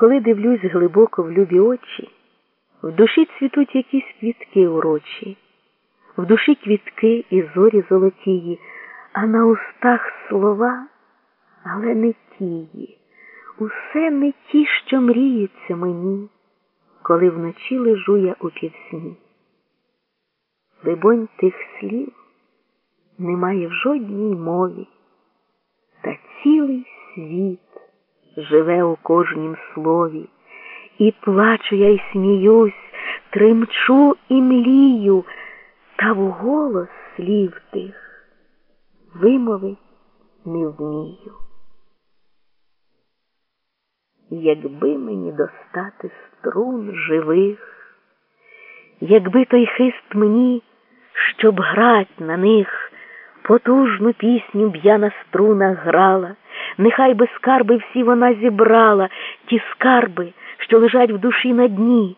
коли дивлюсь глибоко в любі очі, в душі цвітуть якісь квітки урочі, в душі квітки і зорі золотії, а на устах слова, але не тії, усе не ті, що мріються мені, коли вночі лежу я у півсні. Либонь, тих слів немає в жодній мові, та цілий світ живе у кожнім слові, і плачу я й сміюсь, тремчу і млію, та вголос слів тих вимовить не вмію. Якби мені достати струн живих, якби той хист мені, щоб грать на них, потужну пісню б я на струнах грала, нехай би скарби всі вона зібрала, ті скарби, що лежать в душі на дні,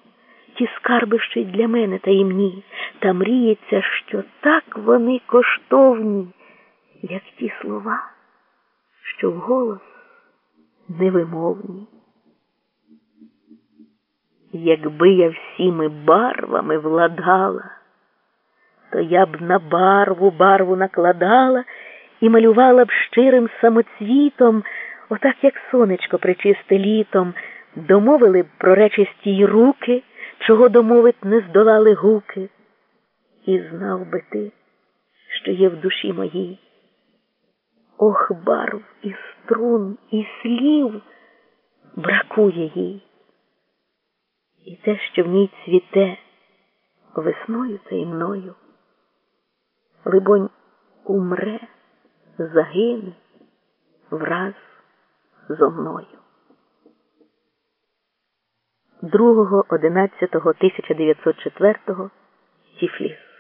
ті скарби, що й для мене таємні, та мріється, що так вони коштовні, як ті слова, що вголос невимовні. Якби я всіми барвами владала, то я б на барву барву накладала і малювала б щирим самоцвітом, отак, як сонечко причисте літом, домовили б проречисті й руки, чого домовить не здолали гуки. І знав би ти, що є в душі моїй. Ох, барв і струн, і слів бракує їй. І те, що в ній цвіте весною та й мною, либонь, умре, загине враз зо мною. 2.11.1904 Тіфліс